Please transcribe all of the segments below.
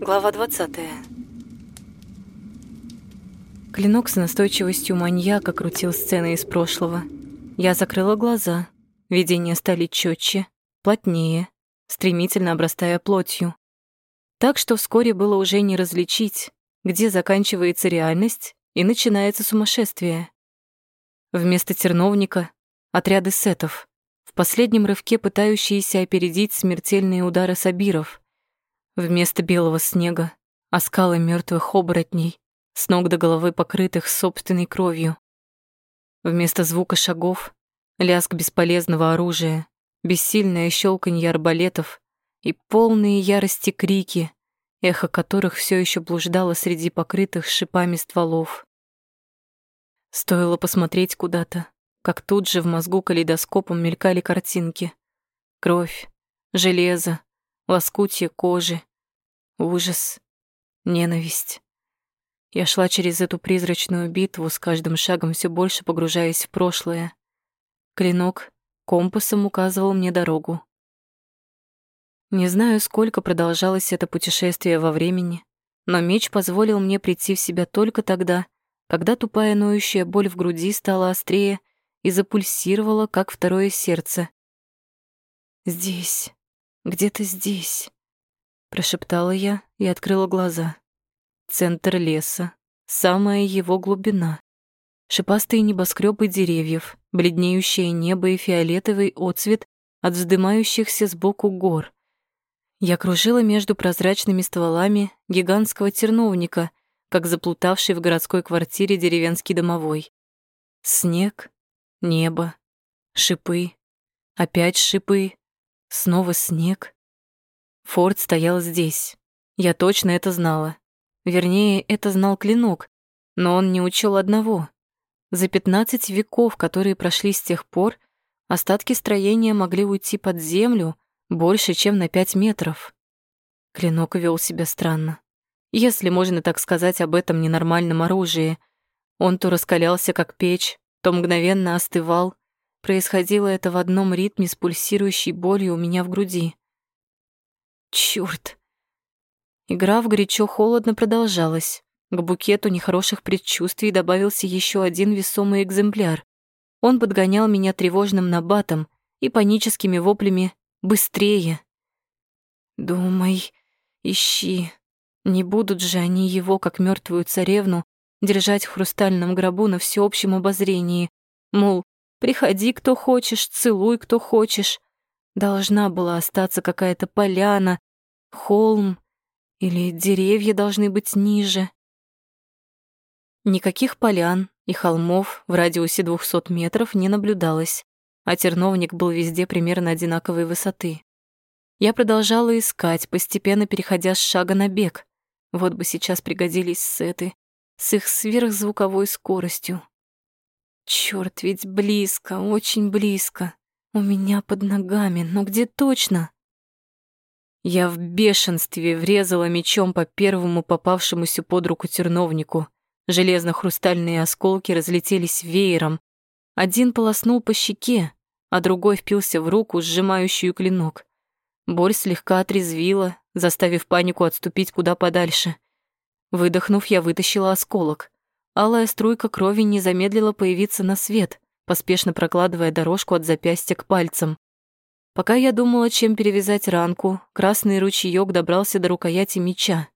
Глава 20. Клинок с настойчивостью маньяка крутил сцены из прошлого. Я закрыла глаза. Видения стали четче, плотнее, стремительно обрастая плотью. Так что вскоре было уже не различить, где заканчивается реальность и начинается сумасшествие. Вместо терновника — отряды сетов, в последнем рывке пытающиеся опередить смертельные удары сабиров. Вместо белого снега — оскалы мертвых оборотней, с ног до головы покрытых собственной кровью. Вместо звука шагов — лязг бесполезного оружия, бессильное щелканье арбалетов и полные ярости крики, эхо которых все еще блуждало среди покрытых шипами стволов. Стоило посмотреть куда-то, как тут же в мозгу калейдоскопом мелькали картинки. Кровь, железо, лоскутье кожи, ужас, ненависть. Я шла через эту призрачную битву, с каждым шагом все больше погружаясь в прошлое. Клинок компасом указывал мне дорогу. Не знаю, сколько продолжалось это путешествие во времени, но меч позволил мне прийти в себя только тогда, когда тупая ноющая боль в груди стала острее и запульсировала, как второе сердце. «Здесь, где-то здесь», — прошептала я и открыла глаза. Центр леса, самая его глубина. Шипастые небоскребы деревьев, бледнеющее небо и фиолетовый отцвет от вздымающихся сбоку гор. Я кружила между прозрачными стволами гигантского терновника, как заплутавший в городской квартире деревенский домовой. Снег, небо, шипы, опять шипы, снова снег. Форд стоял здесь. Я точно это знала. Вернее, это знал клинок, но он не учел одного. За пятнадцать веков, которые прошли с тех пор, остатки строения могли уйти под землю больше, чем на пять метров. Клинок вел себя странно. Если можно так сказать об этом ненормальном оружии. Он то раскалялся, как печь, то мгновенно остывал. Происходило это в одном ритме с пульсирующей болью у меня в груди. Чёрт! Игра в горячо-холодно продолжалась. К букету нехороших предчувствий добавился еще один весомый экземпляр. Он подгонял меня тревожным набатом и паническими воплями «Быстрее!». «Думай, ищи. Не будут же они его, как мертвую царевну, держать в хрустальном гробу на всеобщем обозрении. Мол, приходи, кто хочешь, целуй, кто хочешь. Должна была остаться какая-то поляна, холм или деревья должны быть ниже. Никаких полян и холмов в радиусе 200 метров не наблюдалось, а терновник был везде примерно одинаковой высоты. Я продолжала искать, постепенно переходя с шага на бег. Вот бы сейчас пригодились сеты с их сверхзвуковой скоростью. Чёрт, ведь близко, очень близко. У меня под ногами, но где точно? Я в бешенстве врезала мечом по первому попавшемуся под руку терновнику. Железно-хрустальные осколки разлетелись веером. Один полоснул по щеке, а другой впился в руку, сжимающую клинок. Боль слегка отрезвила, заставив панику отступить куда подальше. Выдохнув, я вытащила осколок. Алая струйка крови не замедлила появиться на свет, поспешно прокладывая дорожку от запястья к пальцам. Пока я думала, чем перевязать ранку, красный ручеёк добрался до рукояти меча.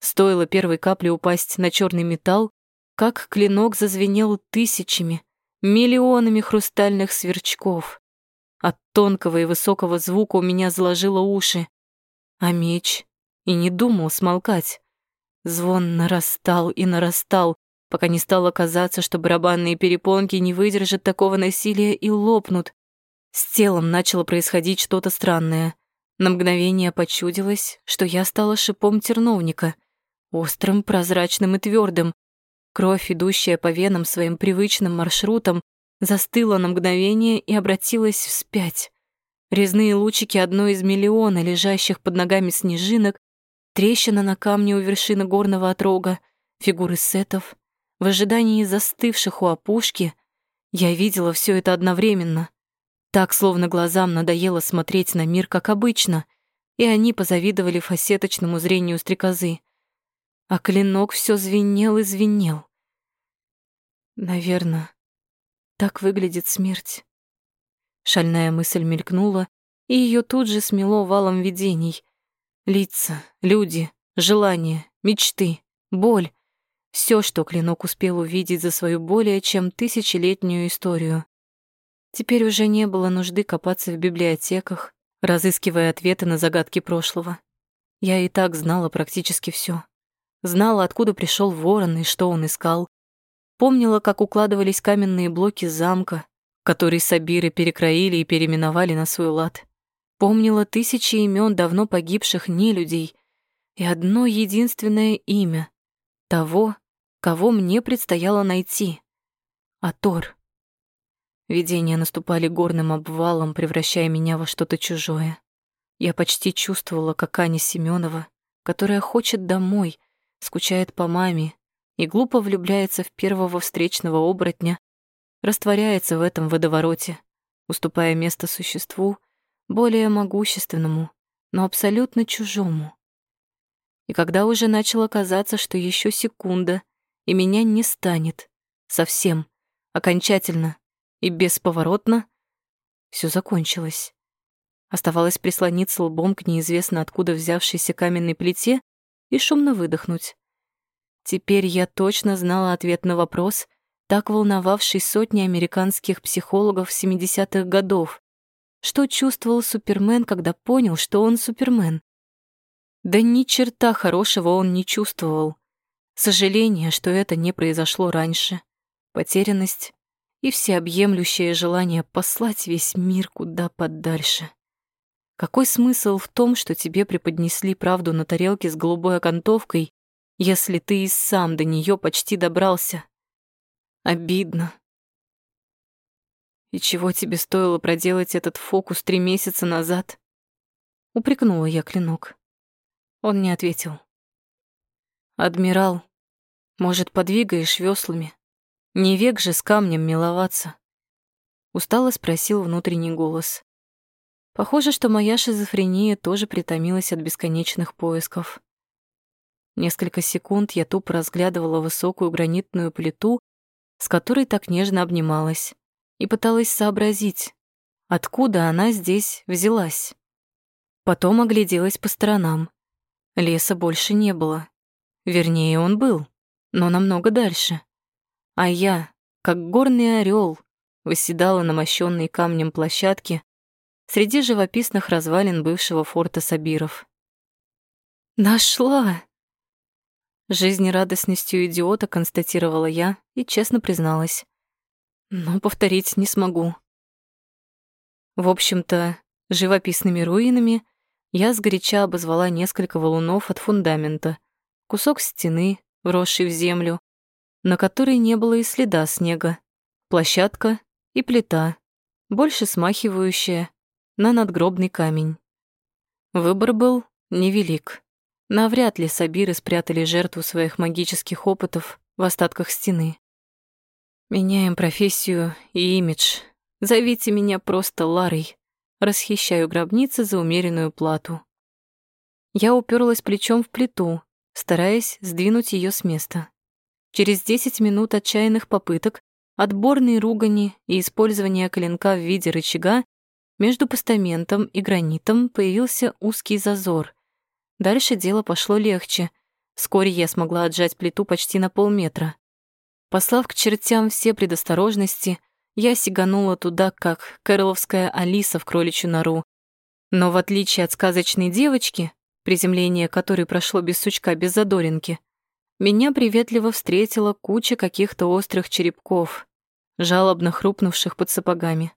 Стоило первой капле упасть на черный металл, как клинок зазвенел тысячами, миллионами хрустальных сверчков. От тонкого и высокого звука у меня заложило уши, а меч и не думал смолкать. Звон нарастал и нарастал, пока не стало казаться, что барабанные перепонки не выдержат такого насилия и лопнут. С телом начало происходить что-то странное. На мгновение почудилось, что я стала шипом терновника, острым, прозрачным и твердым. Кровь, идущая по венам своим привычным маршрутом, застыла на мгновение и обратилась вспять. Резные лучики одной из миллиона лежащих под ногами снежинок, трещина на камне у вершины горного отрога, фигуры сетов. В ожидании застывших у опушки я видела все это одновременно. Так, словно глазам надоело смотреть на мир, как обычно. и они позавидовали фасеточному зрению стрекозы. А клинок все звенел и звенел. Наверное, так выглядит смерть. Шальная мысль мелькнула, и ее тут же смело валом видений. Лица, люди, желания, мечты, боль — все, что клинок успел увидеть за свою более чем тысячелетнюю историю. Теперь уже не было нужды копаться в библиотеках, разыскивая ответы на загадки прошлого. Я и так знала практически все. Знала, откуда пришел ворон и что он искал. Помнила, как укладывались каменные блоки замка, который Сабиры перекроили и переименовали на свой лад. Помнила тысячи имен давно погибших нелюдей и одно единственное имя того, кого мне предстояло найти — Атор. Видения наступали горным обвалом, превращая меня во что-то чужое. Я почти чувствовала, как Аня Семенова, которая хочет домой, скучает по маме и глупо влюбляется в первого встречного оборотня, растворяется в этом водовороте, уступая место существу, более могущественному, но абсолютно чужому. И когда уже начало казаться, что еще секунда, и меня не станет, совсем, окончательно, и бесповоротно все закончилось. Оставалось прислониться лбом к неизвестно откуда взявшейся каменной плите и шумно выдохнуть. Теперь я точно знала ответ на вопрос, так волновавший сотни американских психологов 70-х годов. Что чувствовал Супермен, когда понял, что он Супермен? Да ни черта хорошего он не чувствовал. Сожаление, что это не произошло раньше. Потерянность, и всеобъемлющее желание послать весь мир куда подальше. Какой смысл в том, что тебе преподнесли правду на тарелке с голубой окантовкой, если ты и сам до нее почти добрался? Обидно. И чего тебе стоило проделать этот фокус три месяца назад? Упрекнула я клинок. Он не ответил. «Адмирал, может, подвигаешь веслами? Не век же с камнем миловаться. Устало спросил внутренний голос. Похоже, что моя шизофрения тоже притомилась от бесконечных поисков. Несколько секунд я тупо разглядывала высокую гранитную плиту, с которой так нежно обнималась, и пыталась сообразить, откуда она здесь взялась. Потом огляделась по сторонам. Леса больше не было. Вернее, он был, но намного дальше. А я, как горный орел, восседала на мощенной камнем площадке среди живописных развалин бывшего форта Сабиров. «Нашла!» Жизнерадостностью идиота констатировала я и честно призналась. Но повторить не смогу. В общем-то, живописными руинами я сгоряча обозвала несколько валунов от фундамента, кусок стены, вросший в землю, на которой не было и следа снега, площадка и плита, больше смахивающая на надгробный камень. Выбор был невелик. Навряд ли Сабиры спрятали жертву своих магических опытов в остатках стены. Меняем профессию и имидж. Зовите меня просто Ларой. Расхищаю гробницы за умеренную плату. Я уперлась плечом в плиту, стараясь сдвинуть ее с места. Через 10 минут отчаянных попыток, отборной ругани и использования клинка в виде рычага, между постаментом и гранитом появился узкий зазор. Дальше дело пошло легче. Вскоре я смогла отжать плиту почти на полметра. Послав к чертям все предосторожности, я сиганула туда, как кэроловская Алиса в кроличью нору. Но в отличие от сказочной девочки, приземление которой прошло без сучка, без задоринки, меня приветливо встретила куча каких-то острых черепков, жалобно хрупнувших под сапогами.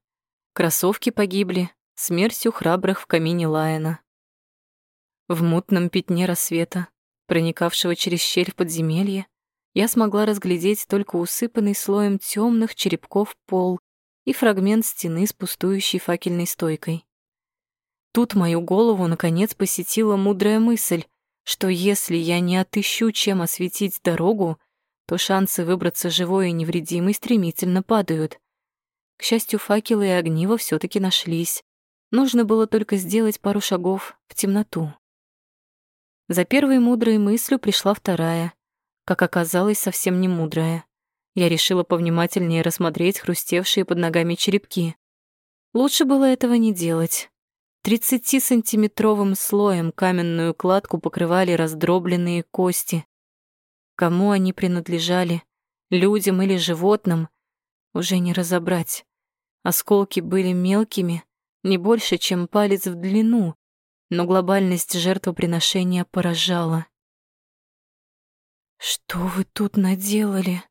Кроссовки погибли смертью храбрых в камине Лайена. В мутном пятне рассвета, проникавшего через щель в подземелье, я смогла разглядеть только усыпанный слоем темных черепков пол и фрагмент стены с пустующей факельной стойкой. Тут мою голову наконец посетила мудрая мысль, что если я не отыщу, чем осветить дорогу, то шансы выбраться живой и невредимой стремительно падают. К счастью, факелы и огниво все таки нашлись, Нужно было только сделать пару шагов в темноту. За первой мудрой мыслью пришла вторая, как оказалось, совсем не мудрая. Я решила повнимательнее рассмотреть хрустевшие под ногами черепки. Лучше было этого не делать. Тридцатисантиметровым слоем каменную кладку покрывали раздробленные кости. Кому они принадлежали, людям или животным, уже не разобрать. Осколки были мелкими, не больше, чем палец в длину, но глобальность жертвоприношения поражала. «Что вы тут наделали?»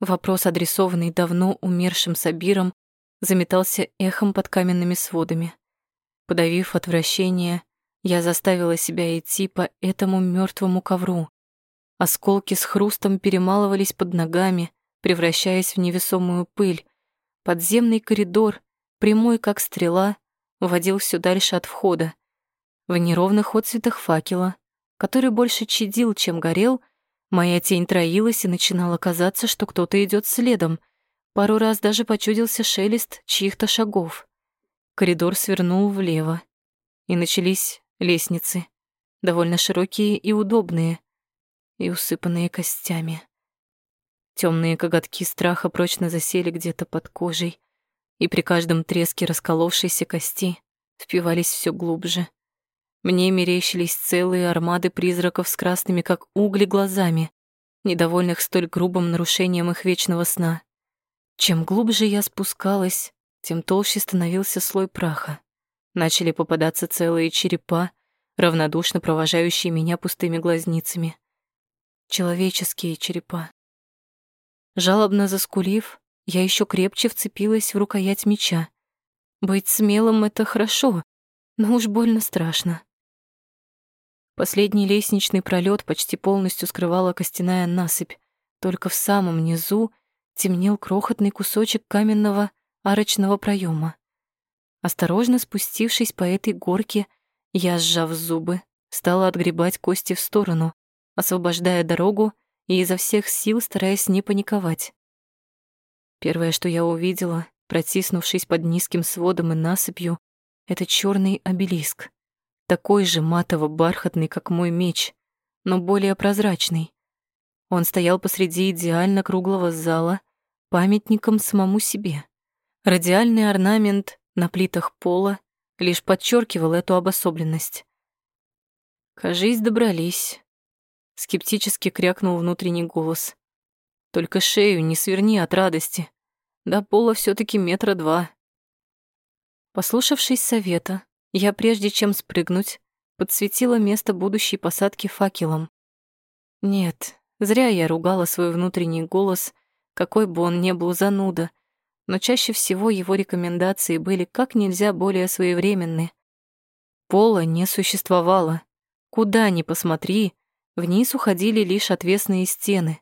Вопрос, адресованный давно умершим Сабиром, заметался эхом под каменными сводами. Подавив отвращение, я заставила себя идти по этому мертвому ковру. Осколки с хрустом перемалывались под ногами, превращаясь в невесомую пыль. Подземный коридор, прямой как стрела, уводил все дальше от входа. В неровных отцветах факела, который больше чадил, чем горел, моя тень троилась и начинало казаться, что кто-то идет следом. Пару раз даже почудился шелест чьих-то шагов. Коридор свернул влево, и начались лестницы, довольно широкие и удобные, и усыпанные костями. Темные коготки страха прочно засели где-то под кожей, и при каждом треске расколовшейся кости впивались все глубже. Мне мерещились целые армады призраков с красными, как угли, глазами, недовольных столь грубым нарушением их вечного сна. Чем глубже я спускалась, тем толще становился слой праха. Начали попадаться целые черепа, равнодушно провожающие меня пустыми глазницами. Человеческие черепа. Жалобно заскулив, я еще крепче вцепилась в рукоять меча. Быть смелым — это хорошо, но уж больно страшно. Последний лестничный пролет почти полностью скрывала костяная насыпь. Только в самом низу темнел крохотный кусочек каменного арочного проема. Осторожно спустившись по этой горке, я, сжав зубы, стала отгребать кости в сторону, освобождая дорогу и изо всех сил стараясь не паниковать. Первое, что я увидела, протиснувшись под низким сводом и насыпью, это черный обелиск такой же матово-бархатный, как мой меч, но более прозрачный. Он стоял посреди идеально круглого зала, памятником самому себе. Радиальный орнамент на плитах пола лишь подчеркивал эту обособленность. «Кажись, добрались», — скептически крякнул внутренний голос. «Только шею не сверни от радости. До пола все таки метра два». Послушавшись совета, я, прежде чем спрыгнуть, подсветила место будущей посадки факелом. Нет, зря я ругала свой внутренний голос, какой бы он ни был зануда, но чаще всего его рекомендации были как нельзя более своевременны. Пола не существовало. Куда ни посмотри, вниз уходили лишь отвесные стены.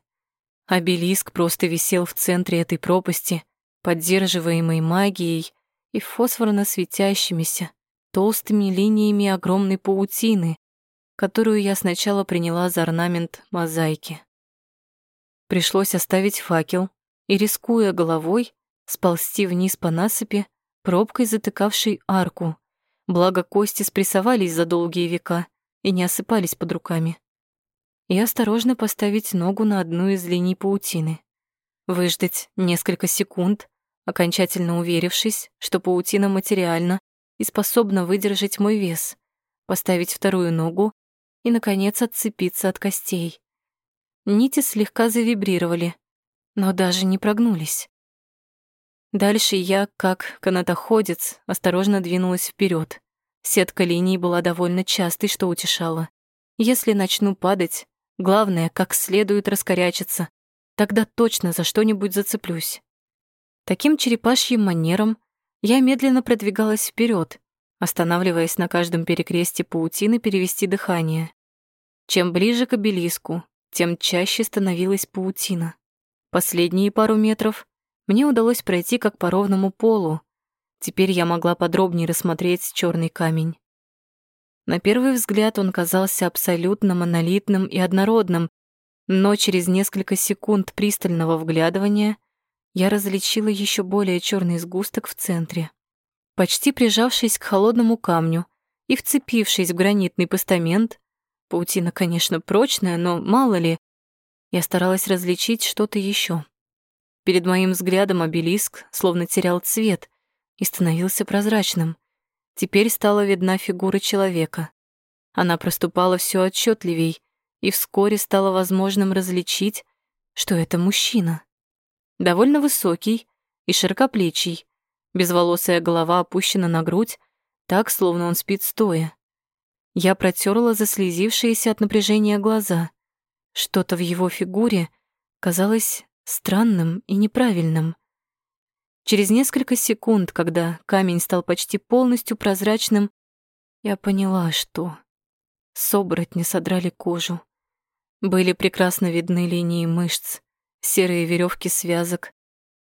Обелиск просто висел в центре этой пропасти, поддерживаемой магией и фосфорно светящимися, толстыми линиями огромной паутины, которую я сначала приняла за орнамент мозаики. Пришлось оставить факел и, рискуя головой, сползти вниз по насыпи, пробкой затыкавшей арку, благо кости спрессовались за долгие века и не осыпались под руками. И осторожно поставить ногу на одну из линий паутины. Выждать несколько секунд, окончательно уверившись, что паутина материальна и способна выдержать мой вес, поставить вторую ногу и, наконец, отцепиться от костей. Нити слегка завибрировали, но даже не прогнулись. Дальше я, как канатоходец, осторожно двинулась вперед. Сетка линий была довольно частой, что утешало. Если начну падать, главное, как следует раскорячиться, тогда точно за что-нибудь зацеплюсь. Таким черепашьим манером я медленно продвигалась вперед, останавливаясь на каждом перекресте паутины перевести дыхание. Чем ближе к обелиску, тем чаще становилась паутина. Последние пару метров мне удалось пройти как по ровному полу. Теперь я могла подробнее рассмотреть черный камень. На первый взгляд он казался абсолютно монолитным и однородным, но через несколько секунд пристального вглядывания я различила еще более черный сгусток в центре. Почти прижавшись к холодному камню и вцепившись в гранитный постамент, паутина, конечно, прочная, но мало ли, я старалась различить что-то еще. Перед моим взглядом обелиск словно терял цвет и становился прозрачным. Теперь стала видна фигура человека. Она проступала все отчетливей, и вскоре стало возможным различить, что это мужчина. Довольно высокий и широкоплечий, безволосая голова опущена на грудь, так, словно он спит стоя. Я протерла заслезившиеся от напряжения глаза. Что-то в его фигуре казалось странным и неправильным. Через несколько секунд, когда камень стал почти полностью прозрачным, я поняла, что с оборотня содрали кожу. Были прекрасно видны линии мышц, серые веревки связок.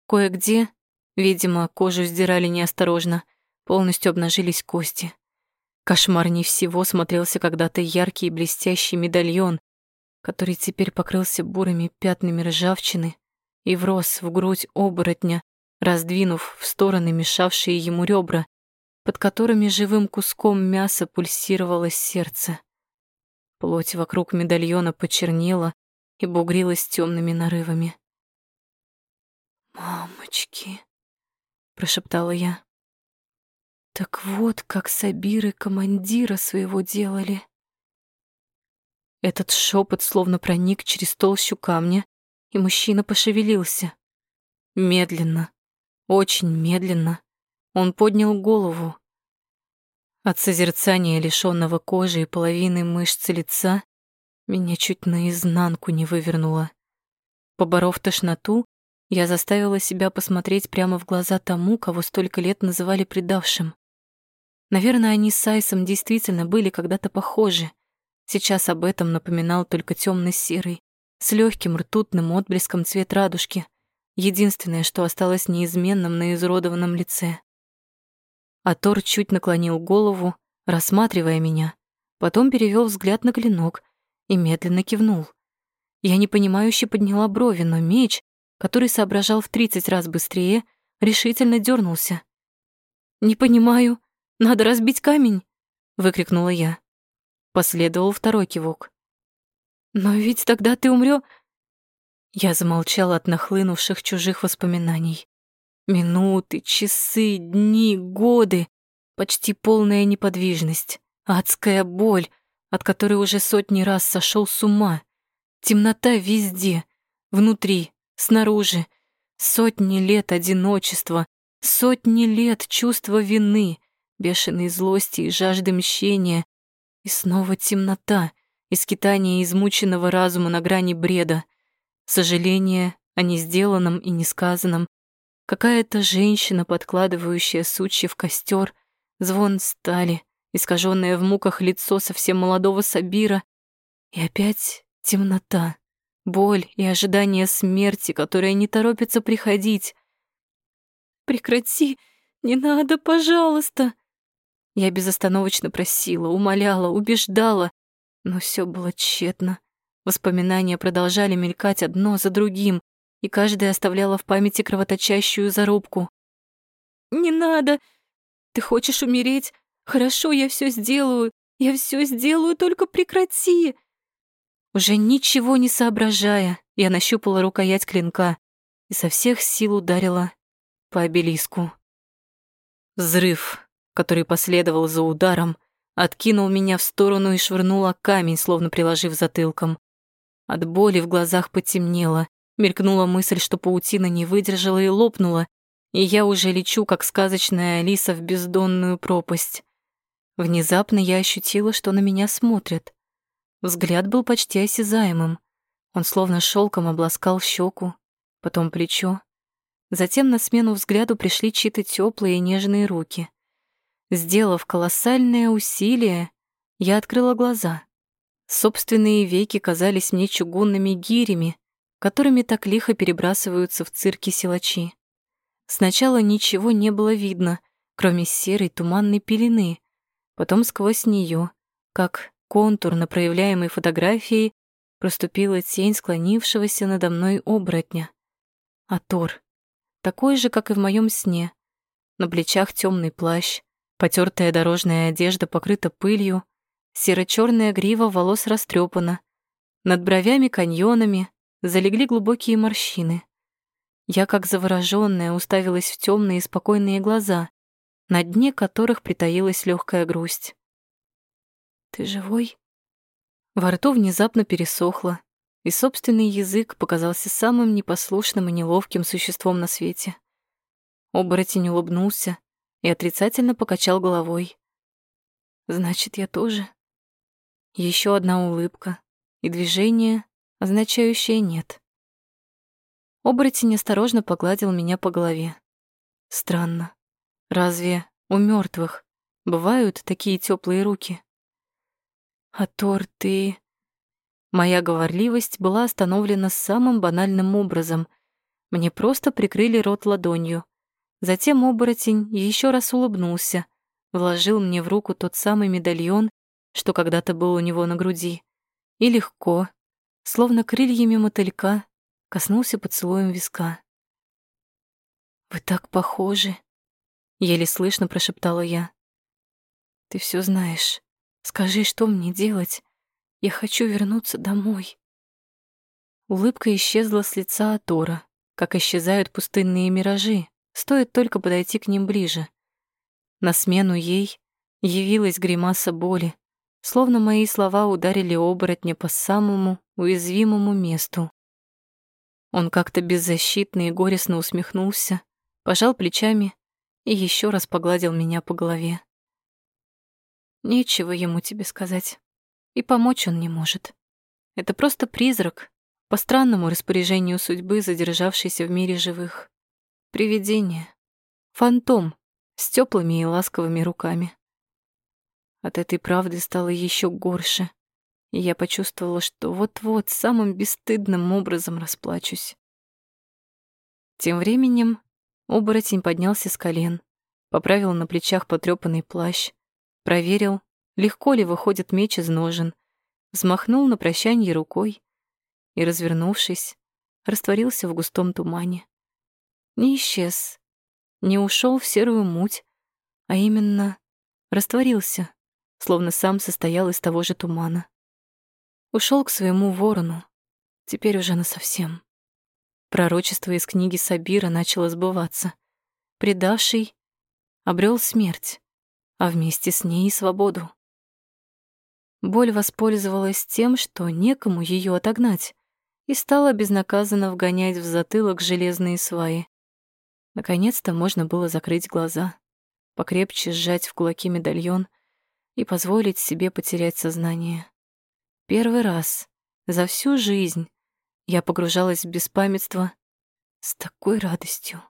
Кое-где, видимо, кожу сдирали неосторожно, полностью обнажились кости. Кошмарней всего смотрелся когда-то яркий и блестящий медальон, который теперь покрылся бурыми пятнами ржавчины и врос в грудь оборотня, раздвинув в стороны мешавшие ему ребра, под которыми живым куском мяса пульсировало сердце. Плоть вокруг медальона почернела и бугрилась темными нарывами. «Мамочки!» — прошептала я. «Так вот, как Сабиры командира своего делали!» Этот шепот словно проник через толщу камня, и мужчина пошевелился. Медленно, очень медленно он поднял голову, от созерцания лишённого кожи и половины мышц лица меня чуть наизнанку не вывернуло. Поборов тошноту, я заставила себя посмотреть прямо в глаза тому, кого столько лет называли предавшим. Наверное, они с Айсом действительно были когда-то похожи. Сейчас об этом напоминал только темно серый с легким ртутным отблеском цвет радужки, единственное, что осталось неизменным на изуродованном лице. А Тор чуть наклонил голову, рассматривая меня, потом перевел взгляд на клинок и медленно кивнул. Я непонимающе подняла брови, но меч, который соображал в тридцать раз быстрее, решительно дернулся. «Не понимаю, надо разбить камень!» — выкрикнула я. Последовал второй кивок. «Но ведь тогда ты умрё...» Я замолчала от нахлынувших чужих воспоминаний. Минуты, часы, дни, годы, почти полная неподвижность, адская боль, от которой уже сотни раз сошел с ума, темнота везде, внутри, снаружи, сотни лет одиночества, сотни лет чувства вины, бешеной злости и жажды мщения, и снова темнота, искитание измученного разума на грани бреда, сожаление о несделанном и несказанном, Какая-то женщина, подкладывающая сучья в костер, звон стали, искаженное в муках лицо совсем молодого Сабира, и опять темнота, боль и ожидание смерти, которая не торопится приходить. «Прекрати! Не надо, пожалуйста!» Я безостановочно просила, умоляла, убеждала, но все было тщетно. Воспоминания продолжали мелькать одно за другим, и каждая оставляла в памяти кровоточащую зарубку. «Не надо! Ты хочешь умереть? Хорошо, я все сделаю. Я все сделаю, только прекрати!» Уже ничего не соображая, я нащупала рукоять клинка и со всех сил ударила по обелиску. Взрыв, который последовал за ударом, откинул меня в сторону и швырнула камень, словно приложив затылком. От боли в глазах потемнело, Мелькнула мысль, что паутина не выдержала и лопнула, и я уже лечу, как сказочная Алиса, в бездонную пропасть. Внезапно я ощутила, что на меня смотрят. Взгляд был почти осязаемым. Он словно шелком обласкал щеку, потом плечо. Затем на смену взгляду пришли чьи-то теплые и нежные руки. Сделав колоссальное усилие, я открыла глаза. Собственные веки казались мне чугунными гирями, которыми так лихо перебрасываются в цирке силачи. Сначала ничего не было видно, кроме серой туманной пелены. Потом сквозь нее, как контур на проявляемой фотографии, проступила тень склонившегося надо мной оборотня. А Тор, такой же, как и в моем сне, На плечах темный плащ, потертая дорожная одежда покрыта пылью, серо-черная грива волос растрепана, над бровями каньонами залегли глубокие морщины. Я, как заворожённая, уставилась в темные спокойные глаза, на дне которых притаилась легкая грусть. «Ты живой?» Во рту внезапно пересохло, и собственный язык показался самым непослушным и неловким существом на свете. Оборотень улыбнулся и отрицательно покачал головой. «Значит, я тоже?» Еще одна улыбка и движение, означающее «нет». Оборотень осторожно погладил меня по голове. Странно. Разве у мертвых бывают такие теплые руки? А Тор, ты... Моя говорливость была остановлена самым банальным образом. Мне просто прикрыли рот ладонью. Затем оборотень еще раз улыбнулся, вложил мне в руку тот самый медальон, что когда-то был у него на груди, и легко, словно крыльями мотылька, коснулся поцелуем виска. «Вы так похожи», — еле слышно прошептала я. «Ты все знаешь. Скажи, что мне делать? Я хочу вернуться домой. Улыбка исчезла с лица Атора, как исчезают пустынные миражи, стоит только подойти к ним ближе. На смену ей явилась гримаса боли, словно мои слова ударили оборотня по самому уязвимому месту. Он как-то беззащитно и горестно усмехнулся, пожал плечами и еще раз погладил меня по голове. Нечего ему тебе сказать. И помочь он не может. Это просто призрак, по странному распоряжению судьбы, задержавшийся в мире живых. Привидение. Фантом с теплыми и ласковыми руками. От этой правды стало еще горше, и я почувствовала, что вот-вот самым бесстыдным образом расплачусь. Тем временем оборотень поднялся с колен, поправил на плечах потрёпанный плащ, проверил, легко ли выходит меч из ножен, взмахнул на прощанье рукой и, развернувшись, растворился в густом тумане. Не исчез, не ушел в серую муть, а именно растворился, словно сам состоял из того же тумана. Ушел к своему ворону, теперь уже насовсем. Пророчество из книги Сабира начало сбываться. Предавший обрел смерть, а вместе с ней и свободу. Боль воспользовалась тем, что некому ее отогнать, и стала безнаказанно вгонять в затылок железные сваи. Наконец-то можно было закрыть глаза, покрепче сжать в кулаки медальон и позволить себе потерять сознание. Первый раз за всю жизнь я погружалась в беспамятство с такой радостью.